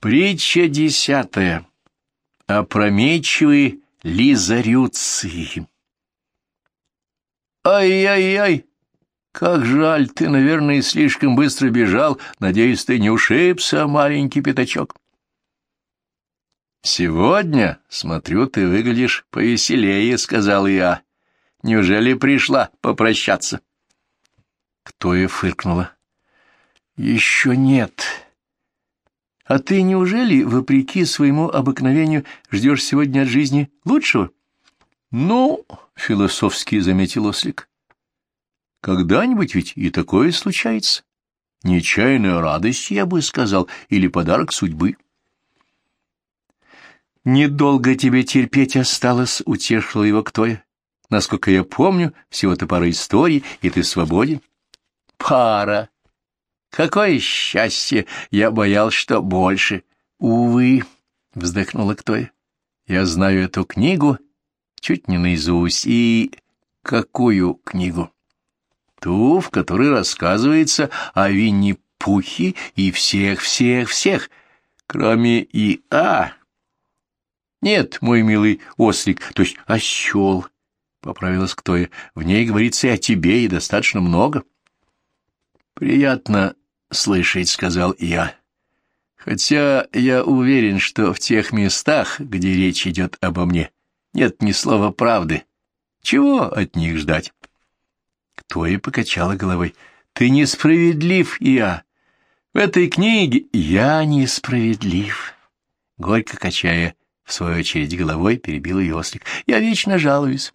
Притча десятая. Опрометчивые лизарюции. Ай-яй-яй! Как жаль, ты, наверное, слишком быстро бежал. Надеюсь, ты не ушибся, маленький пятачок. Сегодня, смотрю, ты выглядишь повеселее, — сказал я. Неужели пришла попрощаться? Кто и фыркнула. Еще нет. А ты неужели, вопреки своему обыкновению, ждешь сегодня от жизни лучшего? Ну, философски заметил ослик, когда-нибудь ведь и такое случается. Нечаянная радость, я бы сказал, или подарок судьбы. Недолго тебе терпеть осталось, утешила его Ктоя. Насколько я помню, всего-то пара историй, и ты свободен. Пара, Какое счастье! Я боял, что больше. Увы, — вздохнула Ктоя. Я знаю эту книгу чуть не наизусть. И какую книгу? Ту, в которой рассказывается о Винни-Пухе и всех-всех-всех, кроме И.А. Нет, мой милый ослик, то есть осел, — поправилась Ктоя. В ней говорится и о тебе, и достаточно много. Приятно слышать, — сказал я. Хотя я уверен, что в тех местах, где речь идет обо мне, нет ни слова правды. Чего от них ждать? Кто и покачала головой. Ты несправедлив, я. В этой книге я несправедлив. Горько качая, в свою очередь, головой, перебил ее ослик. Я вечно жалуюсь.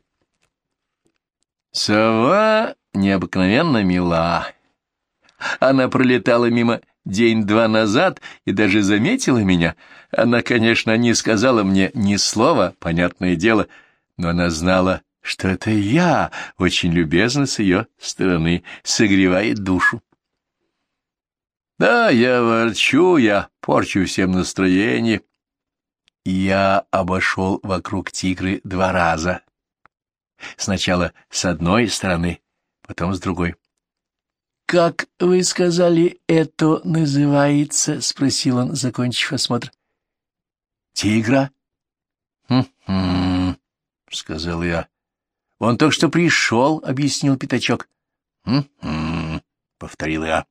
Сова необыкновенно мила. Она пролетала мимо день-два назад и даже заметила меня. Она, конечно, не сказала мне ни слова, понятное дело, но она знала, что это я, очень любезно с ее стороны, согревает душу. Да, я ворчу, я порчу всем настроение. Я обошел вокруг тигры два раза. Сначала с одной стороны, потом с другой. «Как вы сказали, это называется?» — спросил он, закончив осмотр. «Тигра?» Сказал я. «Он только что пришел», — объяснил Пятачок. Повторил я.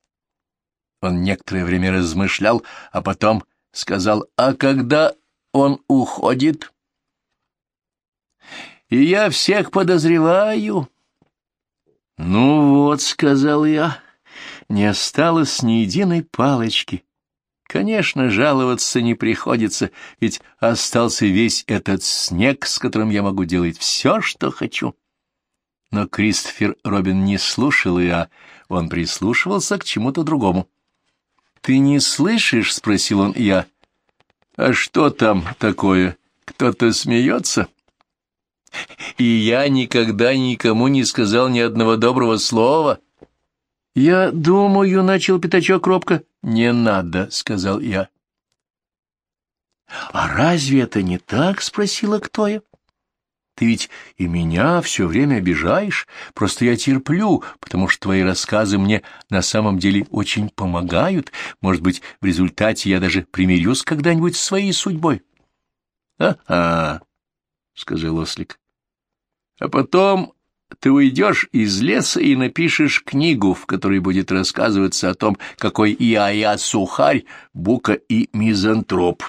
Он некоторое время размышлял, а потом сказал, «А когда он уходит?» «И я всех подозреваю». «Ну вот», — сказал я, не осталось ни единой палочки. Конечно, жаловаться не приходится, ведь остался весь этот снег, с которым я могу делать все, что хочу. Но Кристофер Робин не слушал я, он прислушивался к чему-то другому. — Ты не слышишь? — спросил он я. — А что там такое? Кто-то смеется? — И я никогда никому не сказал ни одного доброго слова. —— Я думаю, — начал пятачок робко. — Не надо, — сказал я. — А разве это не так? — спросила Ктоя. — Ты ведь и меня все время обижаешь, просто я терплю, потому что твои рассказы мне на самом деле очень помогают. Может быть, в результате я даже примирюсь когда-нибудь с своей судьбой. «А — А-а, — сказал ослик. — А потом ты уйдешь из леса и напишешь книгу, в которой будет рассказываться о том, какой я-я сухарь, бука и мизантроп.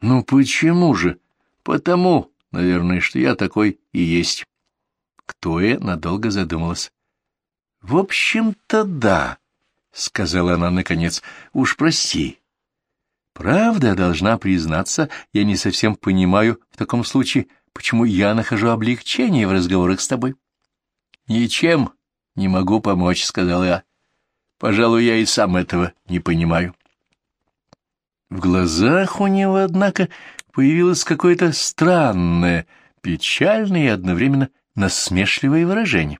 Ну почему же? Потому, наверное, что я такой и есть. Ктоя надолго задумалась. В общем-то, да, сказала она наконец. Уж прости. Правда, должна признаться, я не совсем понимаю в таком случае, почему я нахожу облегчение в разговорах с тобой. — Ничем не могу помочь, — сказал я. — Пожалуй, я и сам этого не понимаю. В глазах у него, однако, появилось какое-то странное, печальное и одновременно насмешливое выражение.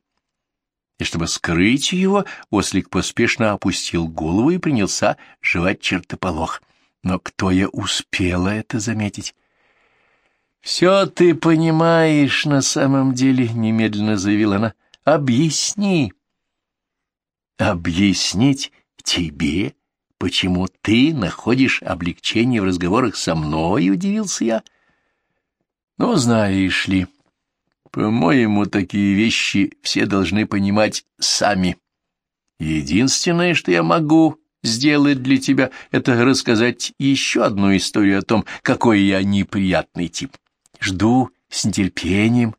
И чтобы скрыть его, ослик поспешно опустил голову и принялся жевать чертополох. Но кто я успела это заметить? «Все ты понимаешь на самом деле», — немедленно заявила она. «Объясни». «Объяснить тебе?» — почему ты находишь облегчение в разговорах со мной, — удивился я. Ну, знаешь ли, по-моему, такие вещи все должны понимать сами. Единственное, что я могу сделать для тебя, это рассказать еще одну историю о том, какой я неприятный тип. Жду с нетерпением,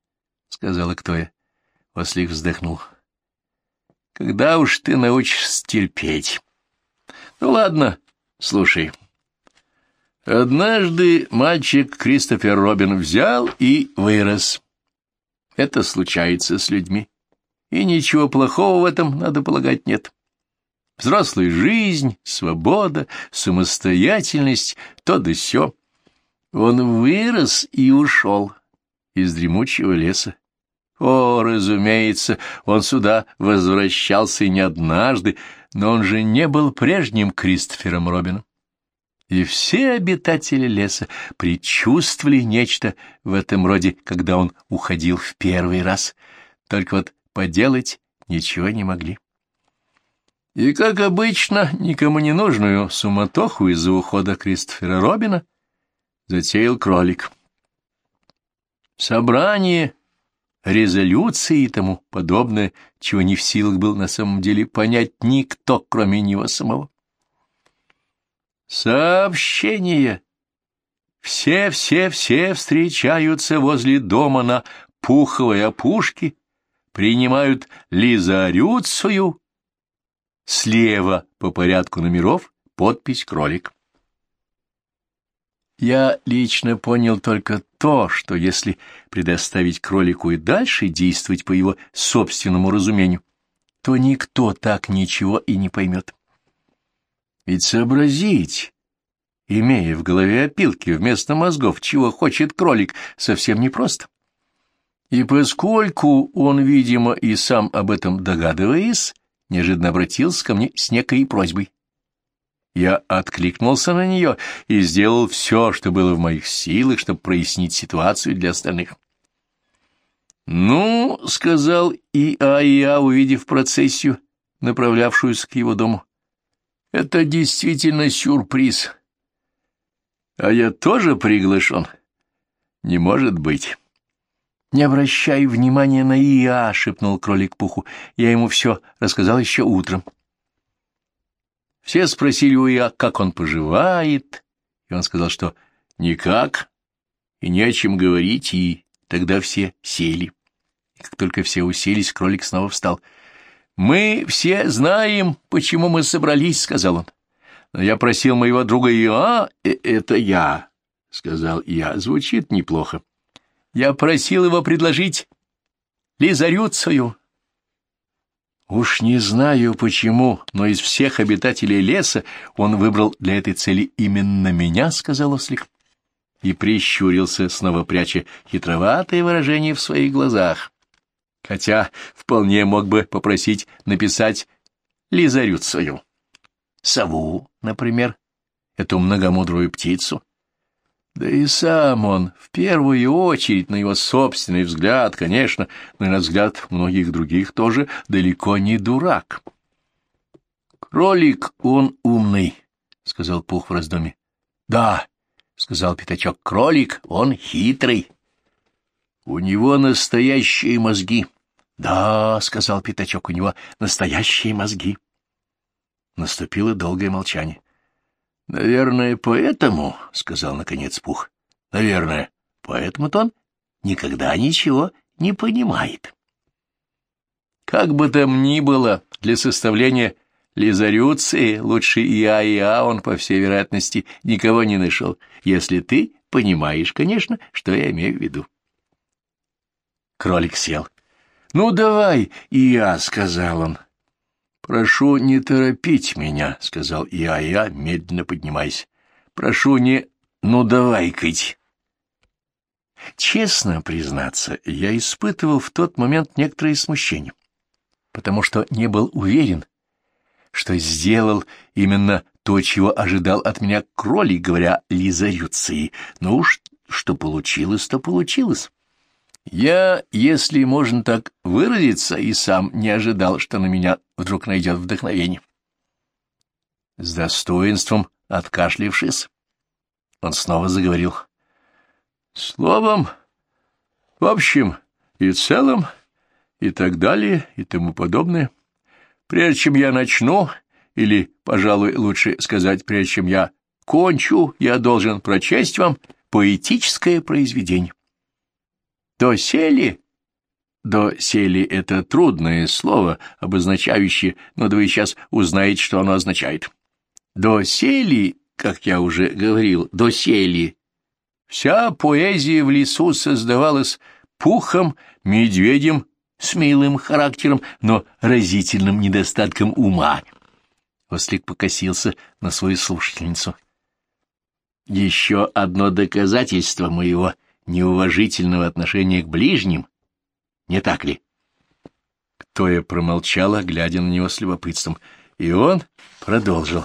— сказала Ктоя. Ослик вздохнул. — Когда уж ты научишься терпеть? Ну, ладно, слушай. Однажды мальчик Кристофер Робин взял и вырос. Это случается с людьми. И ничего плохого в этом, надо полагать, нет. Взрослая жизнь, свобода, самостоятельность, то да сё. Он вырос и ушел из дремучего леса. О, разумеется, он сюда возвращался не однажды, но он же не был прежним Кристофером Робином. И все обитатели леса предчувствовали нечто в этом роде, когда он уходил в первый раз, только вот поделать ничего не могли. И, как обычно, никому не нужную суматоху из-за ухода Кристофера Робина затеял кролик. Собрание, резолюции и тому подобное, чего не в силах был на самом деле понять никто, кроме него самого. Сообщение. Все-все-все встречаются возле дома на пуховой опушке, принимают лизарюцию Слева по порядку номеров подпись «Кролик». Я лично понял только то, что если предоставить кролику и дальше действовать по его собственному разумению, то никто так ничего и не поймет. Ведь сообразить, имея в голове опилки вместо мозгов, чего хочет кролик, совсем непросто. И поскольку он, видимо, и сам об этом догадываясь, неожиданно обратился ко мне с некой просьбой. Я откликнулся на нее и сделал все, что было в моих силах, чтобы прояснить ситуацию для остальных. «Ну, — сказал Иа-Иа, увидев процессию, направлявшуюся к его дому, — это действительно сюрприз. А я тоже приглашен? Не может быть». «Не обращай внимания на Иа», — шепнул кролик Пуху. «Я ему все рассказал еще утром». Все спросили у Иа, как он поживает, и он сказал, что никак, и не о чем говорить, и тогда все сели. И как только все уселись, кролик снова встал. «Мы все знаем, почему мы собрались», — сказал он. «Но я просил моего друга Иа, э, это я», — сказал я, — звучит неплохо. Я просил его предложить лизарюцию. Уж не знаю почему, но из всех обитателей леса он выбрал для этой цели именно меня, — сказал ослик. И прищурился, снова пряча хитроватое выражение в своих глазах. Хотя вполне мог бы попросить написать лизарюцию. Сову, например, эту многомудрую птицу. Да и сам он, в первую очередь, на его собственный взгляд, конечно, но и на взгляд многих других тоже далеко не дурак. «Кролик, он умный», — сказал Пух в раздоме. «Да», — сказал Пятачок, — «кролик, он хитрый». «У него настоящие мозги». «Да», — сказал Пятачок, — «у него настоящие мозги». Наступило долгое молчание. — Наверное, поэтому, — сказал наконец Пух, — наверное, поэтому-то он никогда ничего не понимает. Как бы там ни было, для составления лизарюции лучше я и а он, по всей вероятности, никого не нашел, если ты понимаешь, конечно, что я имею в виду. Кролик сел. — Ну, давай, и я, — сказал он. «Прошу не торопить меня», — сказал я, я, медленно поднимаясь. «Прошу не... Ну, давай-кать». Честно признаться, я испытывал в тот момент некоторое смущение, потому что не был уверен, что сделал именно то, чего ожидал от меня кролик, говоря лизарюции. Ну уж что получилось, то получилось. Я, если можно так выразиться, и сам не ожидал, что на меня вдруг найдет вдохновение. С достоинством откашлившись, он снова заговорил. Словом, в общем и целом, и так далее, и тому подобное. Прежде чем я начну, или, пожалуй, лучше сказать, прежде чем я кончу, я должен прочесть вам поэтическое произведение. Доселе Доселе — это трудное слово, обозначающее, но да вы сейчас узнаете, что оно означает. Доселе, как я уже говорил, доселе, вся поэзия в лесу создавалась пухом, медведем с милым характером, но разительным недостатком ума. Ослик покосился на свою слушательницу. Еще одно доказательство моего неуважительного отношения к ближним — не так ли? Тоя промолчала, глядя на него с любопытством, и он продолжил.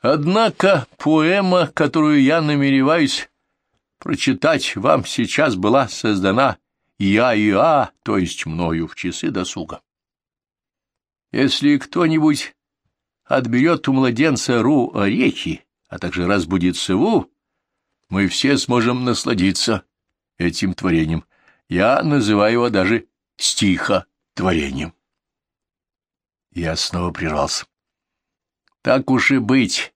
Однако поэма, которую я намереваюсь прочитать вам сейчас, была создана я и а, то есть мною, в часы досуга. Если кто-нибудь отберет у младенца ру орехи, а также разбудит сову, мы все сможем насладиться этим творением. Я называю его даже стихотворением. Я снова прервался. Так уж и быть.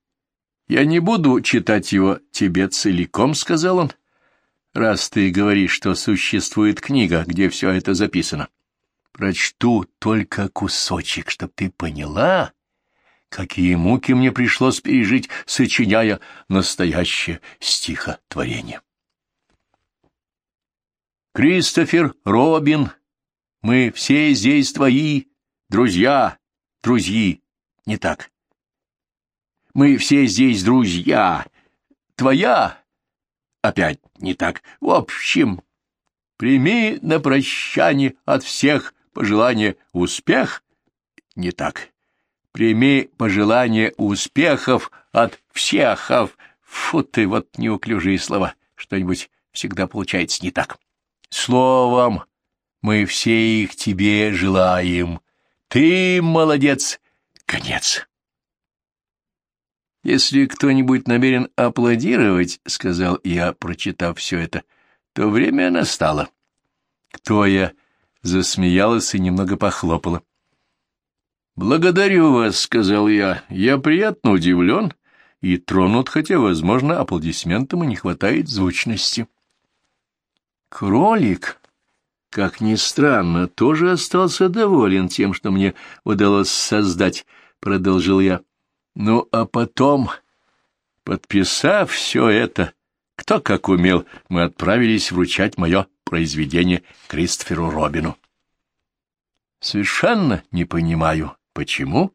Я не буду читать его тебе целиком, — сказал он, — раз ты говоришь, что существует книга, где все это записано. Прочту только кусочек, чтоб ты поняла, какие муки мне пришлось пережить, сочиняя настоящее стихотворение. Кристофер Робин, мы все здесь твои, друзья, друзья, не так. Мы все здесь друзья, твоя, опять не так. В общем, прими на прощание от всех пожелание успех, не так. Прими пожелание успехов от всех, фу ты, вот неуклюжие слова, что-нибудь всегда получается не так. Словом, мы все их тебе желаем. Ты молодец. Конец. Если кто-нибудь намерен аплодировать, — сказал я, прочитав все это, — то время настало. Кто я? Засмеялась и немного похлопала. «Благодарю вас», — сказал я. «Я приятно удивлен и тронут, хотя, возможно, аплодисментам и не хватает звучности». Кролик, как ни странно, тоже остался доволен тем, что мне удалось создать, — продолжил я. Ну, а потом, подписав все это, кто как умел, мы отправились вручать мое произведение Кристоферу Робину. Совершенно не понимаю, почему.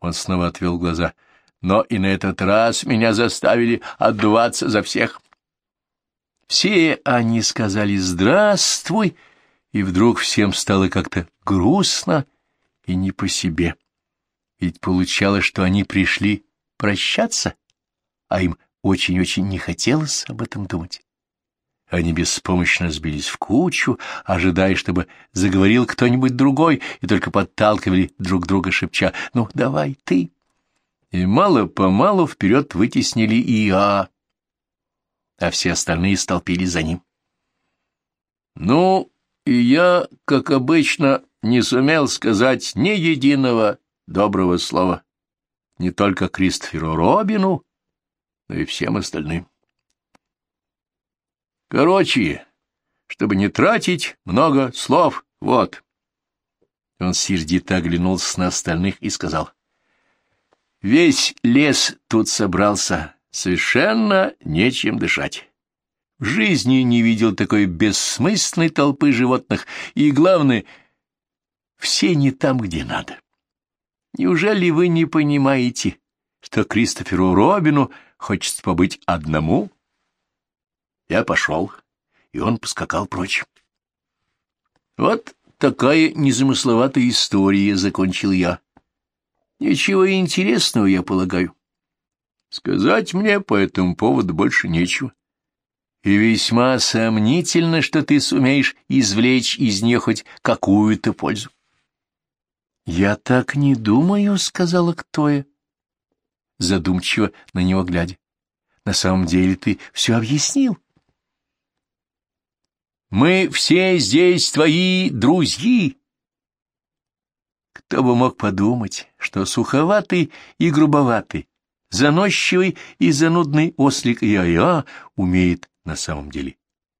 Он снова отвел глаза. Но и на этот раз меня заставили отдуваться за всех. Все они сказали «здравствуй», и вдруг всем стало как-то грустно и не по себе. Ведь получалось, что они пришли прощаться, а им очень-очень не хотелось об этом думать. Они беспомощно сбились в кучу, ожидая, чтобы заговорил кто-нибудь другой, и только подталкивали друг друга, шепча «Ну, давай ты!» И мало-помалу вперед вытеснили и я, а все остальные столпились за ним. Ну, и я, как обычно, не сумел сказать ни единого доброго слова, не только Кристоферу Робину, но и всем остальным. Короче, чтобы не тратить много слов, вот. Он сердито оглянулся на остальных и сказал. Весь лес тут собрался, Совершенно нечем дышать. В жизни не видел такой бессмысленной толпы животных, и, главное, все не там, где надо. Неужели вы не понимаете, что Кристоферу Робину хочется побыть одному? Я пошел, и он поскакал прочь. Вот такая незамысловатая история, — закончил я. Ничего интересного, я полагаю. Сказать мне по этому поводу больше нечего. И весьма сомнительно, что ты сумеешь извлечь из нее хоть какую-то пользу. — Я так не думаю, — сказала Ктоя. задумчиво на него глядя. На самом деле ты все объяснил. Мы все здесь твои друзья. Кто бы мог подумать, что суховатый и грубоватый, заносчивый и занудный ослик Я-Я умеет на самом деле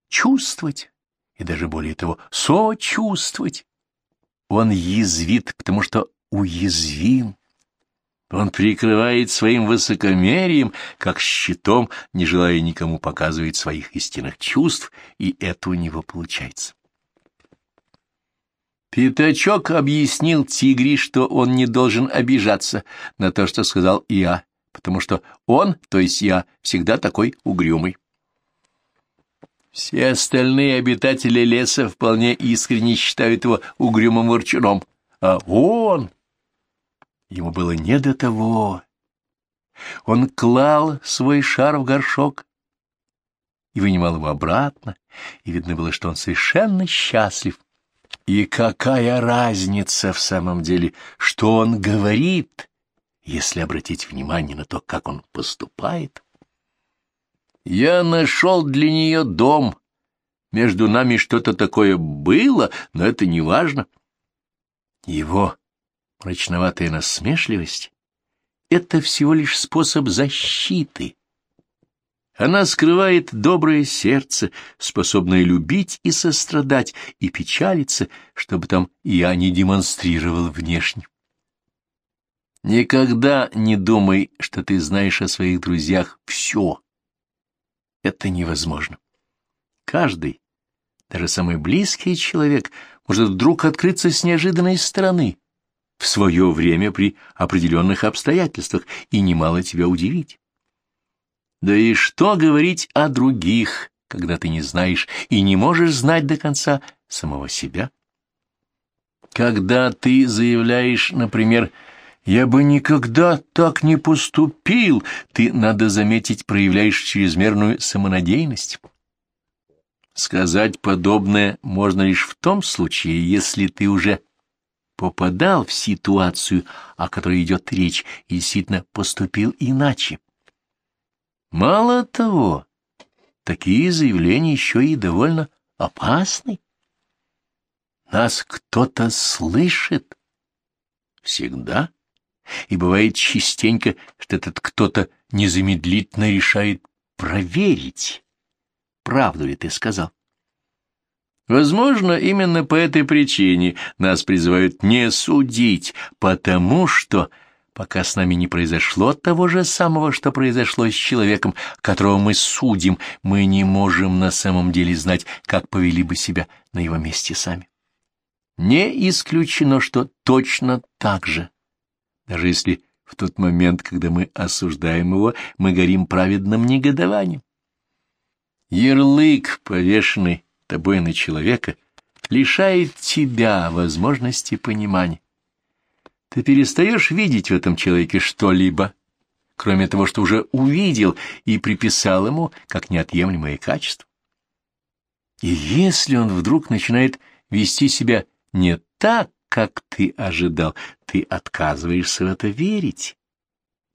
чувствовать и даже более того сочувствовать. Он язвит, потому что уязвим. Он прикрывает своим высокомерием, как щитом, не желая никому показывать своих истинных чувств, и это у него получается. Пятачок объяснил Тигри, что он не должен обижаться на то, что сказал я, потому что он, то есть я, всегда такой угрюмый. Все остальные обитатели леса вполне искренне считают его угрюмым ворчуном, а он... Ему было не до того. Он клал свой шар в горшок и вынимал его обратно, и видно было, что он совершенно счастлив. И какая разница в самом деле, что он говорит, если обратить внимание на то, как он поступает? Я нашел для нее дом. Между нами что-то такое было, но это не важно. Его мрачноватая насмешливость — это всего лишь способ защиты. Она скрывает доброе сердце, способное любить и сострадать, и печалиться, чтобы там я не демонстрировал внешне. Никогда не думай, что ты знаешь о своих друзьях все. Это невозможно. Каждый, даже самый близкий человек, может вдруг открыться с неожиданной стороны, в свое время при определенных обстоятельствах, и немало тебя удивить. Да и что говорить о других, когда ты не знаешь и не можешь знать до конца самого себя? Когда ты заявляешь, например, «Я бы никогда так не поступил», ты, надо заметить, проявляешь чрезмерную самонадеянность. Сказать подобное можно лишь в том случае, если ты уже попадал в ситуацию, о которой идет речь, и действительно поступил иначе. Мало того, такие заявления еще и довольно опасны. Нас кто-то слышит. Всегда. И бывает частенько, что этот кто-то незамедлительно решает проверить, правду ли ты сказал. Возможно, именно по этой причине нас призывают не судить, потому что пока с нами не произошло того же самого, что произошло с человеком, которого мы судим, мы не можем на самом деле знать, как повели бы себя на его месте сами. Не исключено, что точно так же, даже если в тот момент, когда мы осуждаем его, мы горим праведным негодованием. Ярлык, повешенный тобой на человека, лишает тебя возможности понимания. Ты перестаешь видеть в этом человеке что-либо, кроме того, что уже увидел и приписал ему как неотъемлемое качество. И если он вдруг начинает вести себя не так, как ты ожидал, ты отказываешься в это верить,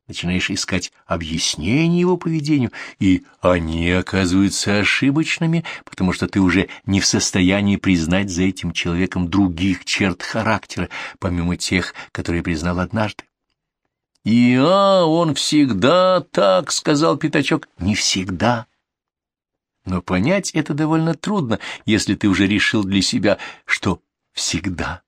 начинаешь искать объяснение его поведению, и они оказываются ошибочными, потому что ты уже не в состоянии признать за этим человеком других черт характера, помимо тех, которые признал однажды. «И а, он всегда так», — сказал Пятачок, — «не всегда». Но понять это довольно трудно, если ты уже решил для себя, что всегда.